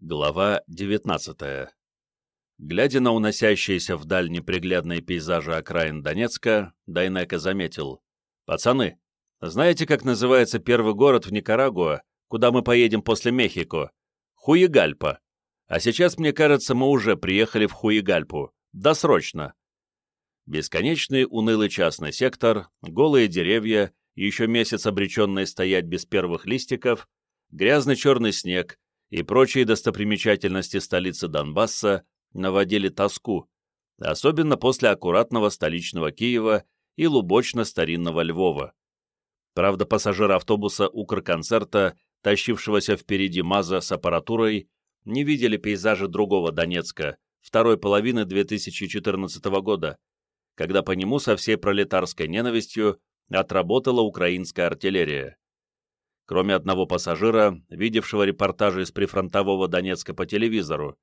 Глава 19 Глядя на уносящиеся вдаль неприглядные пейзажи окраин Донецка, Дайнека заметил. «Пацаны, знаете, как называется первый город в Никарагуа, куда мы поедем после Мехико? Хуегальпа. А сейчас, мне кажется, мы уже приехали в Хуегальпу. Досрочно». Бесконечный унылый частный сектор, голые деревья, еще месяц обреченные стоять без первых листиков, грязный черный снег, и прочие достопримечательности столицы Донбасса наводили тоску, особенно после аккуратного столичного Киева и лубочно-старинного Львова. Правда, пассажиры автобуса Укрконцерта, тащившегося впереди МАЗа с аппаратурой, не видели пейзажи другого Донецка, второй половины 2014 года, когда по нему со всей пролетарской ненавистью отработала украинская артиллерия. Кроме одного пассажира, видевшего репортажи из прифронтового Донецка по телевизору,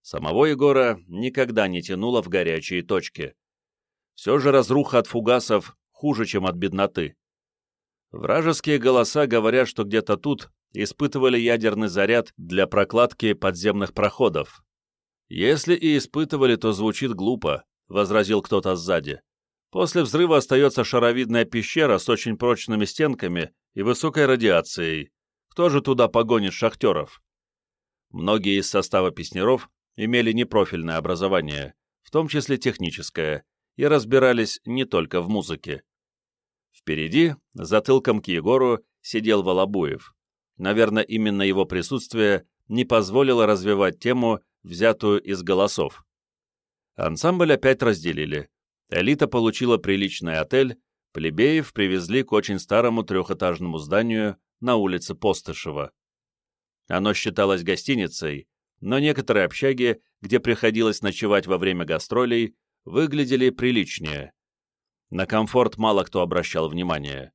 самого Егора никогда не тянуло в горячие точки. Все же разруха от фугасов хуже, чем от бедноты. Вражеские голоса говорят, что где-то тут испытывали ядерный заряд для прокладки подземных проходов. Если и испытывали, то звучит глупо, — возразил кто-то сзади. После взрыва остается шаровидная пещера с очень прочными стенками и высокой радиацией. Кто же туда погонит шахтеров? Многие из состава песнеров имели непрофильное образование, в том числе техническое, и разбирались не только в музыке. Впереди, затылком к Егору, сидел Волобуев. Наверное, именно его присутствие не позволило развивать тему, взятую из голосов. Ансамбль опять разделили. Элита получила приличный отель, плебеев привезли к очень старому трехэтажному зданию на улице Постышева. Оно считалось гостиницей, но некоторые общаги, где приходилось ночевать во время гастролей, выглядели приличнее. На комфорт мало кто обращал внимание.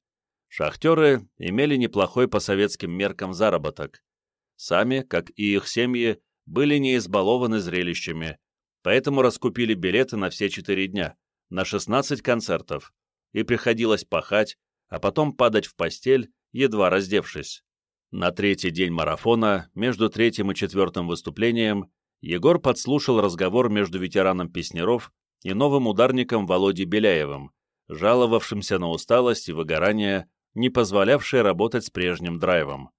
Шахтеры имели неплохой по советским меркам заработок. Сами, как и их семьи, были не избалованы зрелищами, поэтому раскупили билеты на все четыре дня на 16 концертов, и приходилось пахать, а потом падать в постель, едва раздевшись. На третий день марафона, между третьим и четвертым выступлением, Егор подслушал разговор между ветераном Песнеров и новым ударником Володей Беляевым, жаловавшимся на усталость и выгорание, не позволявшие работать с прежним драйвом.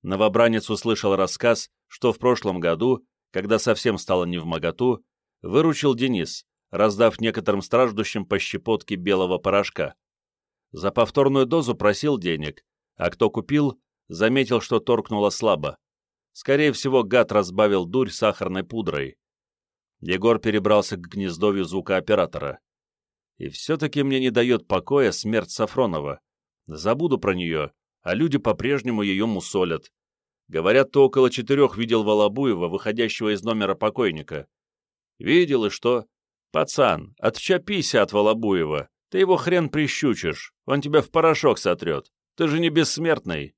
Новобранец услышал рассказ, что в прошлом году, когда совсем стало невмоготу, выручил Денис, раздав некоторым страждущим по щепотке белого порошка. За повторную дозу просил денег, а кто купил, заметил, что торкнуло слабо. Скорее всего, гад разбавил дурь сахарной пудрой. Егор перебрался к гнездовью звукооператора. И все-таки мне не дает покоя смерть Сафронова. Забуду про нее, а люди по-прежнему ее мусолят. Говорят, ты около четырех видел Волобуева, выходящего из номера покойника. Видел и что? «Пацан, отчапися от Волобуева. Ты его хрен прищучишь. Он тебя в порошок сотрет. Ты же не бессмертный».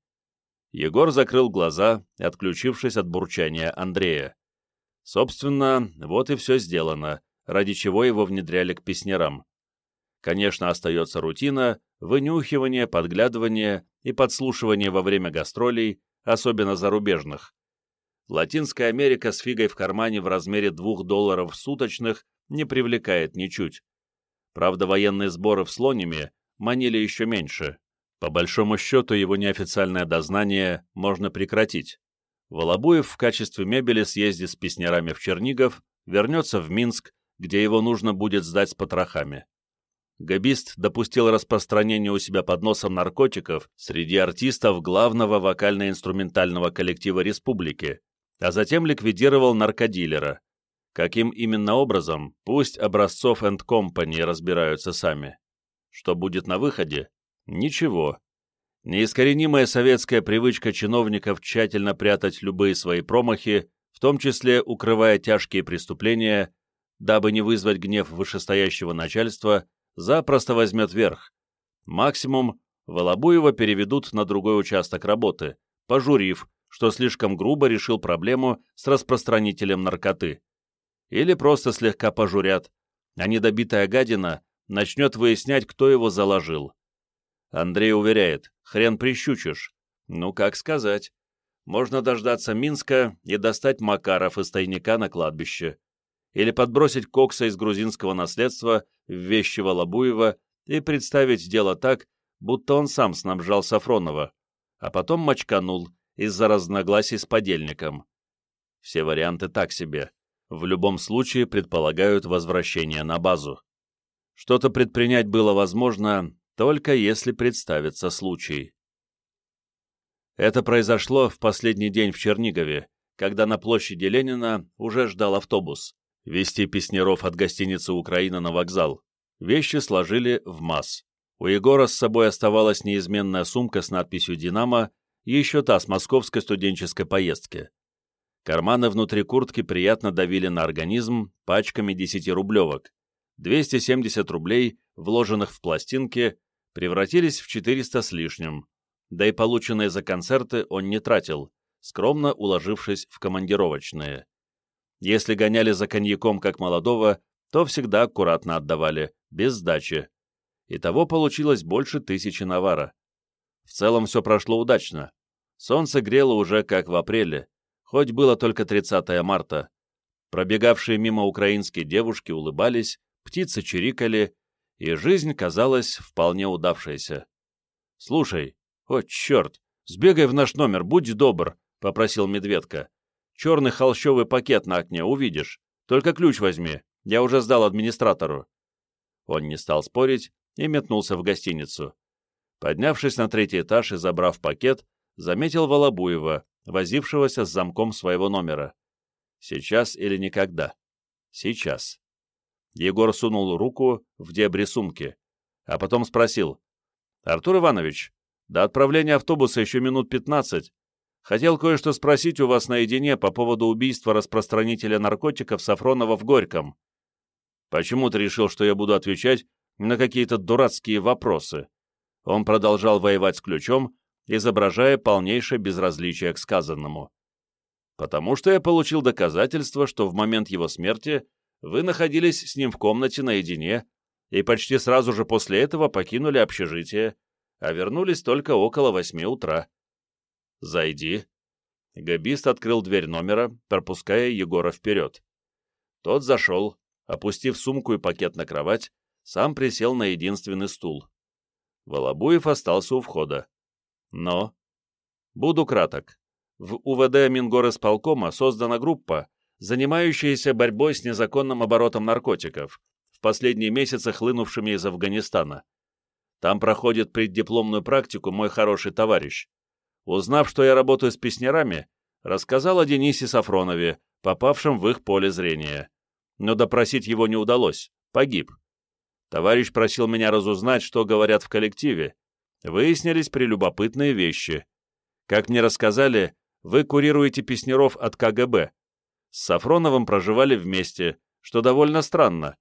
Егор закрыл глаза, отключившись от бурчания Андрея. Собственно, вот и все сделано, ради чего его внедряли к песнярам. Конечно, остается рутина, вынюхивание, подглядывание и подслушивание во время гастролей, особенно зарубежных. Латинская Америка с фигой в кармане в размере двух долларов суточных не привлекает ничуть. Правда, военные сборы в Слониме манили еще меньше. По большому счету, его неофициальное дознание можно прекратить. Волобуев в качестве мебели съездит с песнярами в Чернигов, вернется в Минск, где его нужно будет сдать с потрохами. Габист допустил распространение у себя под носом наркотиков среди артистов главного вокально-инструментального коллектива республики, а затем ликвидировал наркодилера. Каким именно образом, пусть Образцов энд Компани разбираются сами. Что будет на выходе? Ничего. Неискоренимая советская привычка чиновников тщательно прятать любые свои промахи, в том числе укрывая тяжкие преступления, дабы не вызвать гнев вышестоящего начальства, запросто возьмет верх. Максимум Волобуева переведут на другой участок работы, пожурив, что слишком грубо решил проблему с распространителем наркоты или просто слегка пожурят, а недобитая гадина начнет выяснять, кто его заложил. Андрей уверяет, хрен прищучишь. Ну, как сказать. можно дождаться Минска и достать Макаров из тайника на кладбище, или подбросить Кокса из грузинского наследства в вещи Волобуева и представить дело так, будто он сам снабжал Сафронова, а потом мочканул из-за разногласий с подельником. Все варианты так себе. В любом случае предполагают возвращение на базу. Что-то предпринять было возможно, только если представится случай. Это произошло в последний день в Чернигове, когда на площади Ленина уже ждал автобус. Вести песнеров от гостиницы «Украина» на вокзал. Вещи сложили в масс. У Егора с собой оставалась неизменная сумка с надписью «Динамо» еще та с московской студенческой поездки. Карманы внутри куртки приятно давили на организм пачками десятирублевок. 270 рублей, вложенных в пластинки, превратились в 400 с лишним. Да и полученные за концерты он не тратил, скромно уложившись в командировочные. Если гоняли за коньяком как молодого, то всегда аккуратно отдавали, без сдачи. Итого получилось больше тысячи навара. В целом все прошло удачно. Солнце грело уже как в апреле, хоть было только 30 марта. Пробегавшие мимо украинские девушки улыбались, птицы чирикали, и жизнь казалась вполне удавшейся. «Слушай, о, черт, сбегай в наш номер, будь добр», — попросил Медведка. «Черный холщовый пакет на окне, увидишь. Только ключ возьми, я уже сдал администратору». Он не стал спорить и метнулся в гостиницу. Поднявшись на третий этаж и забрав пакет, заметил Волобуева, возившегося с замком своего номера. Сейчас или никогда. Сейчас. Егор сунул руку в дебри сумки, а потом спросил. «Артур Иванович, до отправления автобуса еще минут пятнадцать. Хотел кое-что спросить у вас наедине по поводу убийства распространителя наркотиков Сафронова в Горьком. Почему ты решил, что я буду отвечать на какие-то дурацкие вопросы?» Он продолжал воевать с ключом, изображая полнейшее безразличие к сказанному. «Потому что я получил доказательство, что в момент его смерти вы находились с ним в комнате наедине и почти сразу же после этого покинули общежитие, а вернулись только около восьми утра. «Зайди». Габист открыл дверь номера, пропуская Егора вперед. Тот зашел, опустив сумку и пакет на кровать, сам присел на единственный стул. Волобуев остался у входа. Но... Буду краток. В УВД Мингорисполкома создана группа, занимающаяся борьбой с незаконным оборотом наркотиков, в последние месяцы хлынувшими из Афганистана. Там проходит преддипломную практику мой хороший товарищ. Узнав, что я работаю с песнярами, рассказал о Денисе Сафронове, попавшем в их поле зрения. Но допросить его не удалось, погиб. Товарищ просил меня разузнать, что говорят в коллективе, выяснились прелюбопытные вещи. Как мне рассказали, вы курируете песнеров от КГБ. С Сафроновым проживали вместе, что довольно странно.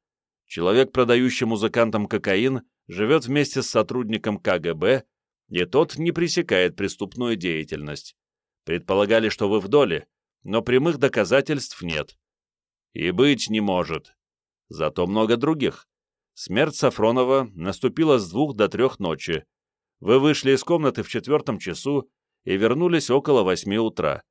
Человек, продающий музыкантам кокаин, живет вместе с сотрудником КГБ, и тот не пресекает преступную деятельность. Предполагали, что вы в доле, но прямых доказательств нет. И быть не может. Зато много других. Смерть Сафронова наступила с двух до трех ночи, вы вышли из комнаты в четвертом часу и вернулись около восьми утра.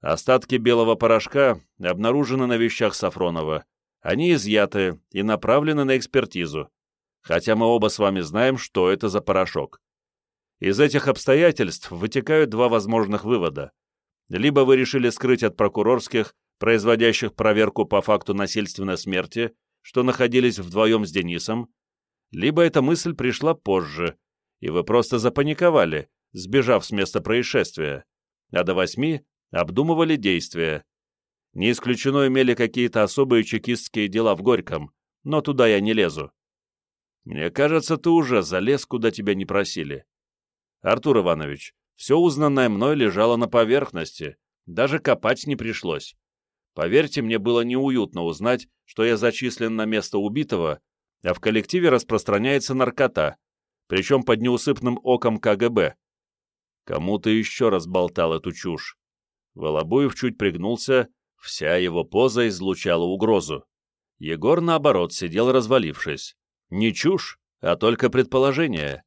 Остатки белого порошка обнаружены на вещах Сафронова. Они изъяты и направлены на экспертизу, хотя мы оба с вами знаем, что это за порошок. Из этих обстоятельств вытекают два возможных вывода. Либо вы решили скрыть от прокурорских, производящих проверку по факту насильственной смерти, что находились вдвоем с Денисом, либо эта мысль пришла позже, и вы просто запаниковали, сбежав с места происшествия, а до восьми обдумывали действия. Не исключено имели какие-то особые чекистские дела в Горьком, но туда я не лезу. Мне кажется, ты уже залез, куда тебя не просили. Артур Иванович, все узнанное мной лежало на поверхности, даже копать не пришлось. Поверьте, мне было неуютно узнать, что я зачислен на место убитого, а в коллективе распространяется наркота, причем под неусыпным оком КГБ. Кому-то еще раз болтал эту чушь. Волобуев чуть пригнулся, вся его поза излучала угрозу. Егор, наоборот, сидел развалившись. Не чушь, а только предположение.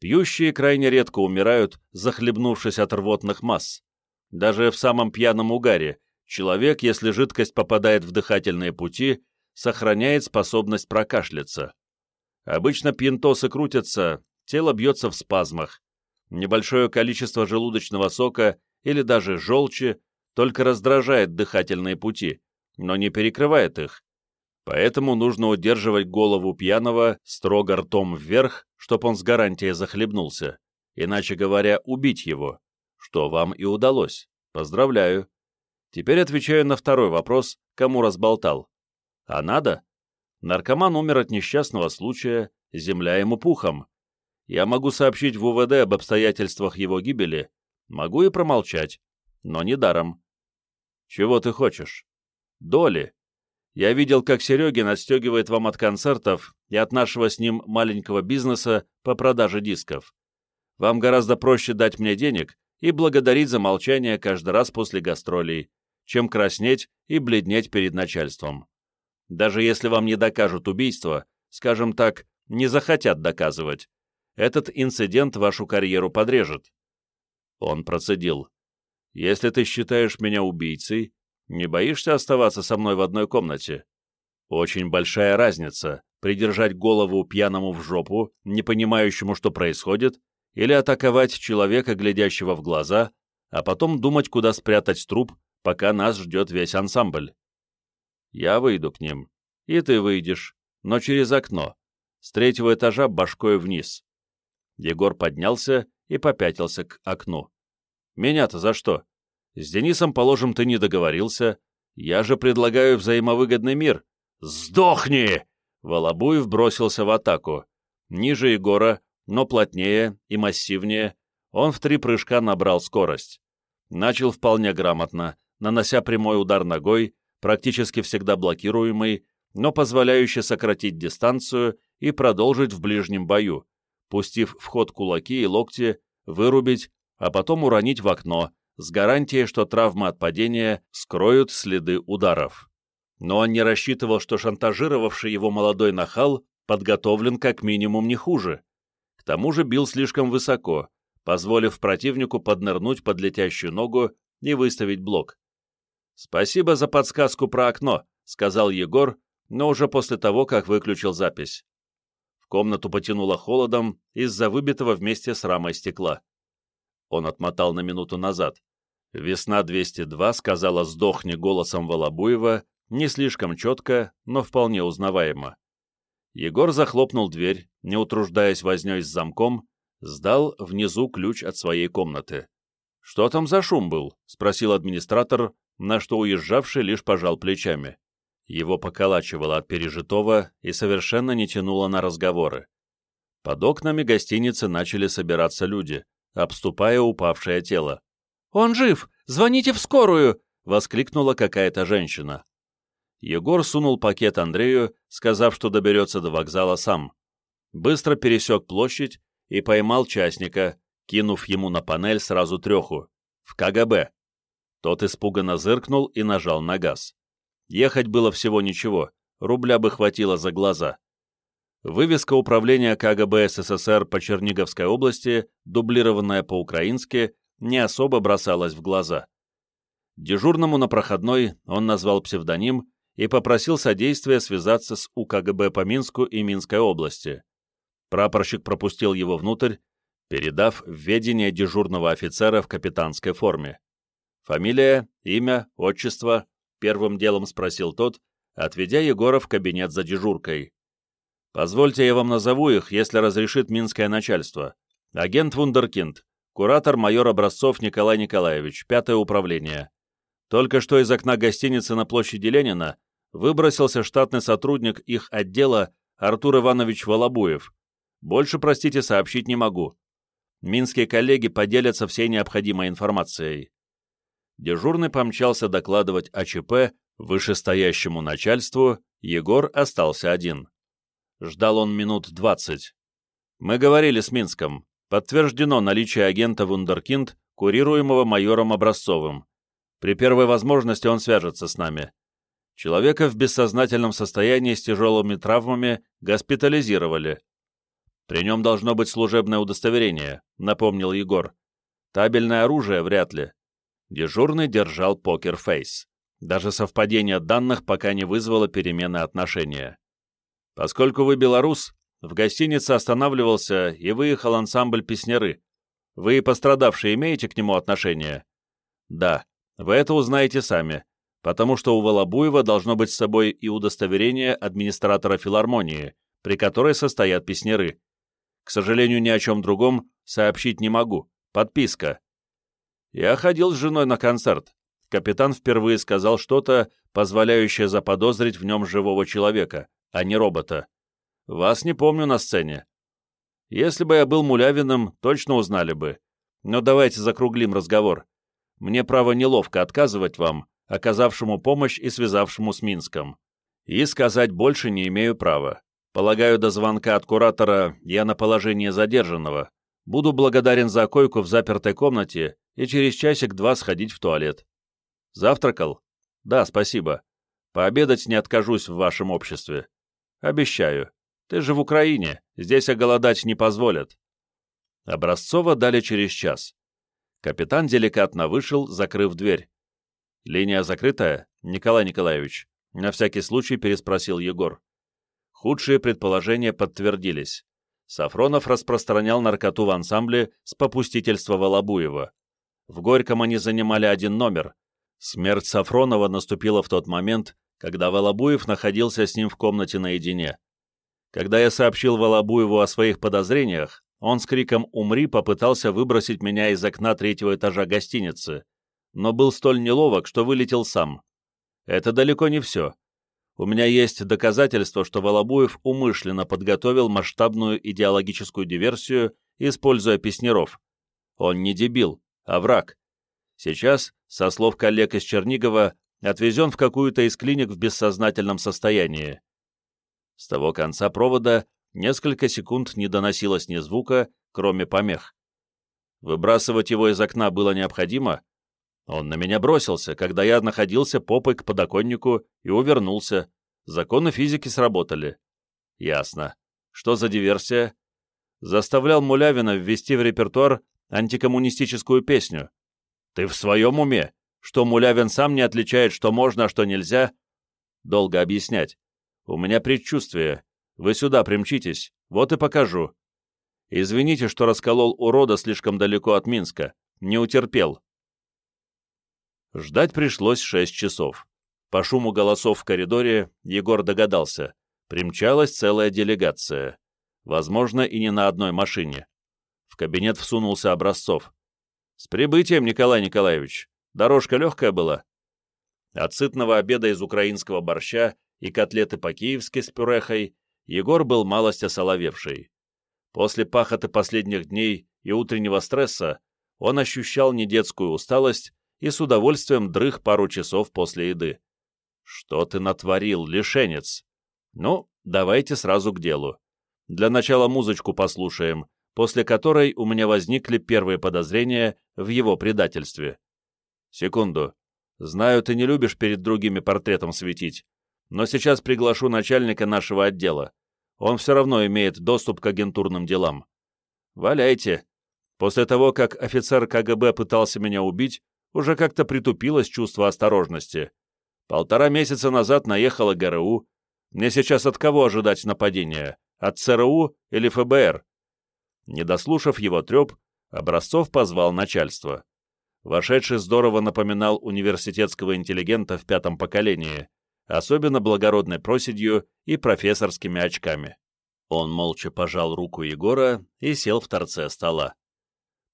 Пьющие крайне редко умирают, захлебнувшись от рвотных масс. Даже в самом пьяном угаре человек, если жидкость попадает в дыхательные пути, сохраняет способность прокашляться. Обычно пьянтосы крутятся, тело бьется в спазмах. Небольшое количество желудочного сока или даже желчи только раздражает дыхательные пути, но не перекрывает их. Поэтому нужно удерживать голову пьяного строго ртом вверх, чтоб он с гарантией захлебнулся, иначе говоря, убить его, что вам и удалось. Поздравляю. Теперь отвечаю на второй вопрос, кому разболтал. А надо? Наркоман умер от несчастного случая, земля ему пухом. Я могу сообщить в УВД об обстоятельствах его гибели, могу и промолчать, но не даром. Чего ты хочешь? Доли. Я видел, как Серегин отстегивает вам от концертов и от нашего с ним маленького бизнеса по продаже дисков. Вам гораздо проще дать мне денег и благодарить за молчание каждый раз после гастролей, чем краснеть и бледнеть перед начальством. Даже если вам не докажут убийство, скажем так, не захотят доказывать, этот инцидент вашу карьеру подрежет. Он процедил. Если ты считаешь меня убийцей, не боишься оставаться со мной в одной комнате? Очень большая разница — придержать голову пьяному в жопу, не понимающему, что происходит, или атаковать человека, глядящего в глаза, а потом думать, куда спрятать труп, пока нас ждет весь ансамбль. Я выйду к ним, и ты выйдешь, но через окно, с третьего этажа башкой вниз. Егор поднялся и попятился к окну. «Меня-то за что? С Денисом, положим, ты не договорился. Я же предлагаю взаимовыгодный мир. Сдохни!» Волобуев бросился в атаку. Ниже Егора, но плотнее и массивнее, он в три прыжка набрал скорость. Начал вполне грамотно, нанося прямой удар ногой, практически всегда блокируемый, но позволяющий сократить дистанцию и продолжить в ближнем бою, пустив в ход кулаки и локти, вырубить, а потом уронить в окно, с гарантией, что травмы от падения скроют следы ударов. Но он не рассчитывал, что шантажировавший его молодой нахал подготовлен как минимум не хуже. К тому же бил слишком высоко, позволив противнику поднырнуть под летящую ногу и выставить блок. «Спасибо за подсказку про окно», — сказал Егор, но уже после того, как выключил запись. В комнату потянуло холодом из-за выбитого вместе с рамой стекла. Он отмотал на минуту назад. «Весна-202» сказала «сдохни» голосом Волобуева, не слишком четко, но вполне узнаваемо. Егор захлопнул дверь, не утруждаясь вознёй с замком, сдал внизу ключ от своей комнаты. «Что там за шум был?» — спросил администратор, на что уезжавший лишь пожал плечами. Его поколачивало от пережитого и совершенно не тянуло на разговоры. Под окнами гостиницы начали собираться люди, обступая упавшее тело. «Он жив! Звоните в скорую!» — воскликнула какая-то женщина. Егор сунул пакет Андрею, сказав, что доберется до вокзала сам. Быстро пересек площадь и поймал частника, кинув ему на панель сразу треху. В КГБ. Тот испуганно зыркнул и нажал на газ. Ехать было всего ничего, рубля бы хватило за глаза. Вывеска управления КГБ СССР по Черниговской области, дублированная по-украински, не особо бросалась в глаза. Дежурному на проходной он назвал псевдоним и попросил содействия связаться с УКГБ по Минску и Минской области. Прапорщик пропустил его внутрь, передав в ведение дежурного офицера в капитанской форме. Фамилия, имя, отчество, первым делом спросил тот, отведя Егора в кабинет за дежуркой. «Позвольте, я вам назову их, если разрешит минское начальство. Агент Вундеркинд, куратор майор Образцов Николай Николаевич, пятое управление. Только что из окна гостиницы на площади Ленина выбросился штатный сотрудник их отдела Артур Иванович Волобуев. Больше, простите, сообщить не могу. Минские коллеги поделятся всей необходимой информацией. Дежурный помчался докладывать о ЧП вышестоящему начальству, Егор остался один. Ждал он минут двадцать. Мы говорили с Минском. Подтверждено наличие агента Вундеркинд, курируемого майором Образцовым. При первой возможности он свяжется с нами. Человека в бессознательном состоянии с тяжелыми травмами госпитализировали. При нем должно быть служебное удостоверение, напомнил Егор. Табельное оружие вряд ли. Дежурный держал покер-фейс. Даже совпадение данных пока не вызвало перемены отношения. Поскольку вы белорус, в гостинице останавливался и выехал ансамбль «Песняры». Вы, пострадавшие, имеете к нему отношение? Да, вы это узнаете сами, потому что у Волобуева должно быть с собой и удостоверение администратора филармонии, при которой состоят песняры. К сожалению, ни о чем другом сообщить не могу. Подписка. Я ходил с женой на концерт. Капитан впервые сказал что-то, позволяющее заподозрить в нем живого человека, а не робота. Вас не помню на сцене. Если бы я был Мулявиным, точно узнали бы. Но давайте закруглим разговор. Мне, право, неловко отказывать вам, оказавшему помощь и связавшему с Минском. И сказать больше не имею права. Полагаю, до звонка от куратора я на положении задержанного. Буду благодарен за койку в запертой комнате и через часик-два сходить в туалет. Завтракал? Да, спасибо. Пообедать не откажусь в вашем обществе. Обещаю. Ты же в Украине, здесь оголодать не позволят. Образцова дали через час. Капитан деликатно вышел, закрыв дверь. «Линия закрытая, Николай Николаевич?» На всякий случай переспросил Егор. Худшие предположения подтвердились. Сафронов распространял наркоту в ансамбле с попустительства Волобуева. В Горьком они занимали один номер. Смерть Сафронова наступила в тот момент, когда Волобуев находился с ним в комнате наедине. Когда я сообщил Волобуеву о своих подозрениях, он с криком «Умри!» попытался выбросить меня из окна третьего этажа гостиницы, но был столь неловок, что вылетел сам. Это далеко не все. У меня есть доказательство, что Волобуев умышленно подготовил масштабную идеологическую диверсию, используя песнеров. Он не дебил, а враг. Сейчас, со слов коллег из Чернигова, отвезен в какую-то из клиник в бессознательном состоянии. С того конца провода несколько секунд не доносилось ни звука, кроме помех. Выбрасывать его из окна было необходимо. Он на меня бросился, когда я находился попой к подоконнику и увернулся. Законы физики сработали. Ясно. Что за диверсия? Заставлял Мулявина ввести в репертуар антикоммунистическую песню. Ты в своем уме? Что Мулявин сам не отличает, что можно, а что нельзя? Долго объяснять. У меня предчувствие. Вы сюда примчитесь, вот и покажу. Извините, что расколол урода слишком далеко от Минска. Не утерпел. Ждать пришлось шесть часов. По шуму голосов в коридоре Егор догадался. Примчалась целая делегация. Возможно, и не на одной машине. В кабинет всунулся Образцов. «С прибытием, Николай Николаевич. Дорожка легкая была?» От сытного обеда из украинского борща и котлеты по-киевски с пюрехой, Егор был малость осоловевший. После пахоты последних дней и утреннего стресса он ощущал недетскую усталость и с удовольствием дрых пару часов после еды. «Что ты натворил, лишенец?» «Ну, давайте сразу к делу. Для начала музычку послушаем, после которой у меня возникли первые подозрения в его предательстве. Секунду. Знаю, ты не любишь перед другими портретом светить, но сейчас приглашу начальника нашего отдела. Он все равно имеет доступ к агентурным делам. Валяйте. После того, как офицер КГБ пытался меня убить, уже как-то притупилось чувство осторожности. Полтора месяца назад наехала ГРУ. Мне сейчас от кого ожидать нападения? От ЦРУ или ФБР? Не дослушав его треп, Образцов позвал начальство. Вошедший здорово напоминал университетского интеллигента в пятом поколении особенно благородной проседью и профессорскими очками. Он молча пожал руку Егора и сел в торце стола.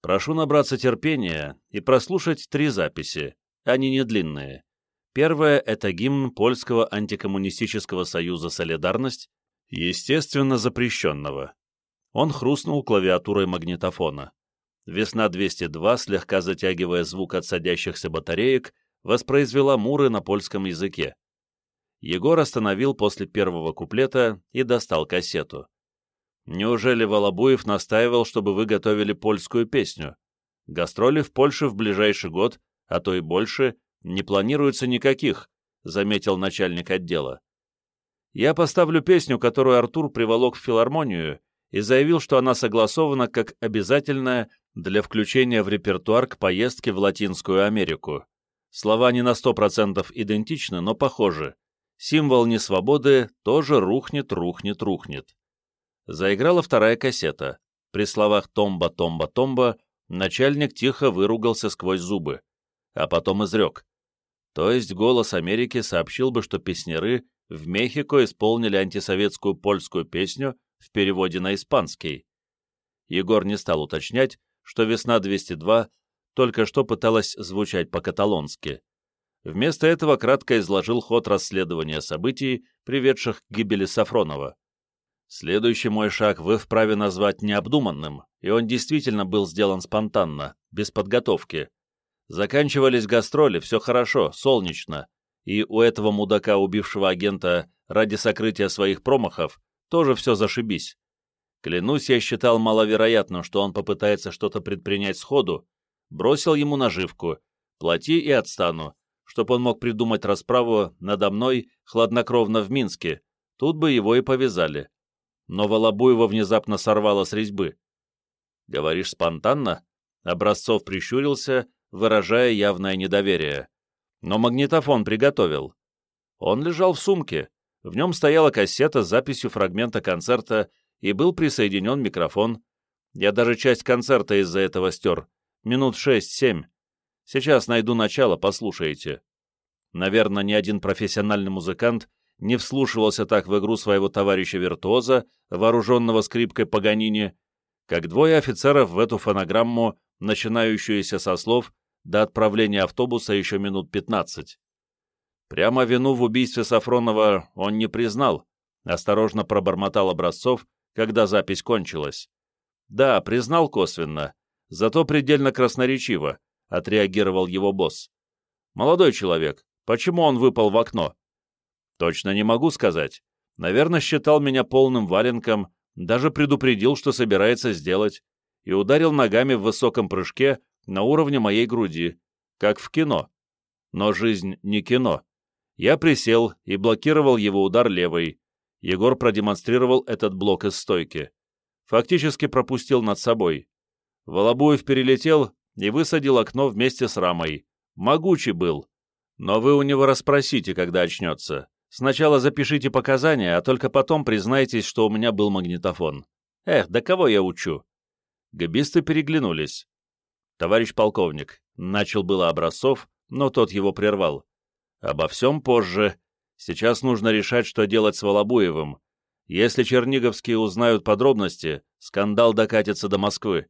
«Прошу набраться терпения и прослушать три записи, они не длинные. Первая — это гимн Польского антикоммунистического союза «Солидарность», естественно, запрещенного. Он хрустнул клавиатурой магнитофона. «Весна-202», слегка затягивая звук от садящихся батареек, воспроизвела муры на польском языке. Егор остановил после первого куплета и достал кассету. Неужели Волобуев настаивал, чтобы вы готовили польскую песню? Гастроли в Польше в ближайший год, а то и больше, не планируется никаких, заметил начальник отдела. Я поставлю песню, которую Артур приволок в филармонию и заявил, что она согласована как обязательная для включения в репертуар к поездке в Латинскую Америку. Слова не на сто процентов идентичны, но похожи. Символ несвободы тоже рухнет, рухнет, рухнет. Заиграла вторая кассета. При словах «томба, томба, томба» начальник тихо выругался сквозь зубы, а потом изрек. То есть «Голос Америки» сообщил бы, что песняры в Мехико исполнили антисоветскую польскую песню в переводе на испанский. Егор не стал уточнять, что «Весна-202» только что пыталась звучать по-каталонски. Вместо этого кратко изложил ход расследования событий, приведших к гибели Сафронова. Следующий мой шаг вы вправе назвать необдуманным, и он действительно был сделан спонтанно, без подготовки. Заканчивались гастроли, все хорошо, солнечно, и у этого мудака, убившего агента ради сокрытия своих промахов, тоже все зашибись. Клянусь, я считал маловероятным, что он попытается что-то предпринять сходу, бросил ему наживку, плати и отстану, чтоб он мог придумать расправу надо мной хладнокровно в Минске, тут бы его и повязали но Волобуева внезапно сорвало с резьбы. «Говоришь спонтанно?» Образцов прищурился, выражая явное недоверие. «Но магнитофон приготовил. Он лежал в сумке. В нем стояла кассета с записью фрагмента концерта и был присоединен микрофон. Я даже часть концерта из-за этого стер. Минут шесть-семь. Сейчас найду начало, послушайте». Наверное, ни один профессиональный музыкант не вслушивался так в игру своего товарища-виртуоза, вооруженного скрипкой Паганини, как двое офицеров в эту фонограмму, начинающуюся со слов «до отправления автобуса еще минут пятнадцать». Прямо вину в убийстве Сафронова он не признал, осторожно пробормотал Образцов, когда запись кончилась. «Да, признал косвенно, зато предельно красноречиво», — отреагировал его босс. «Молодой человек, почему он выпал в окно?» Точно не могу сказать. Наверное, считал меня полным валенком, даже предупредил, что собирается сделать, и ударил ногами в высоком прыжке на уровне моей груди, как в кино. Но жизнь не кино. Я присел и блокировал его удар левой. Егор продемонстрировал этот блок из стойки. Фактически пропустил над собой. Волобуев перелетел и высадил окно вместе с рамой. Могучий был. Но вы у него расспросите, когда очнется. Сначала запишите показания, а только потом признайтесь, что у меня был магнитофон. Эх, да кого я учу?» Габисты переглянулись. «Товарищ полковник», — начал было Образцов, но тот его прервал. «Обо всем позже. Сейчас нужно решать, что делать с Волобуевым. Если черниговские узнают подробности, скандал докатится до Москвы».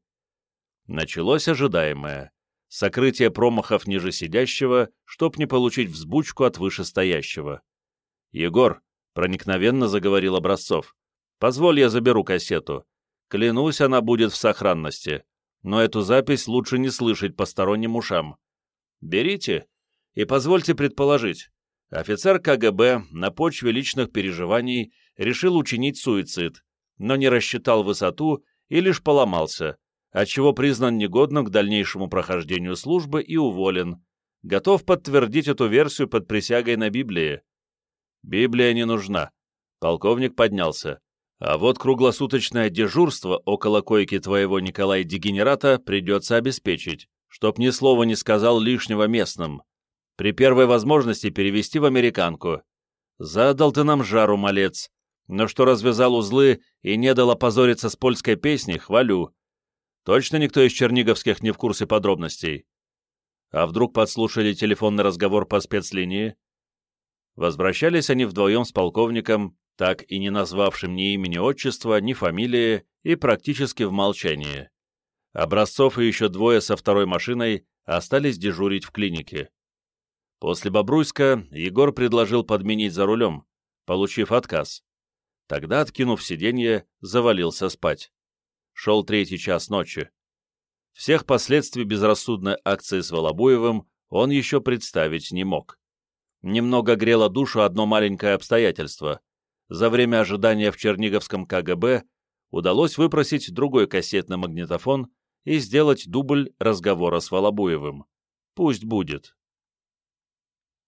Началось ожидаемое. Сокрытие промахов ниже сидящего, чтоб не получить взбучку от вышестоящего. «Егор», — проникновенно заговорил Образцов, — «позволь я заберу кассету. Клянусь, она будет в сохранности, но эту запись лучше не слышать посторонним ушам. Берите и позвольте предположить, офицер КГБ на почве личных переживаний решил учинить суицид, но не рассчитал высоту и лишь поломался, отчего признан негодным к дальнейшему прохождению службы и уволен. Готов подтвердить эту версию под присягой на Библии. Библия не нужна. Полковник поднялся. А вот круглосуточное дежурство около койки твоего Николая-дегенерата придется обеспечить, чтоб ни слова не сказал лишнего местным. При первой возможности перевести в американку. Задал ты нам жару, малец. Но что развязал узлы и не дал опозориться с польской песней, хвалю. Точно никто из черниговских не в курсе подробностей? А вдруг подслушали телефонный разговор по спецлинии? Возвращались они вдвоем с полковником, так и не назвавшим ни имени отчества, ни фамилии, и практически в молчании. Образцов и еще двое со второй машиной остались дежурить в клинике. После Бобруйска Егор предложил подменить за рулем, получив отказ. Тогда, откинув сиденье, завалился спать. Шел третий час ночи. Всех последствий безрассудной акции с Волобуевым он еще представить не мог. Немного грело душу одно маленькое обстоятельство. За время ожидания в Черниговском КГБ удалось выпросить другой кассетный магнитофон и сделать дубль разговора с Волобуевым. Пусть будет.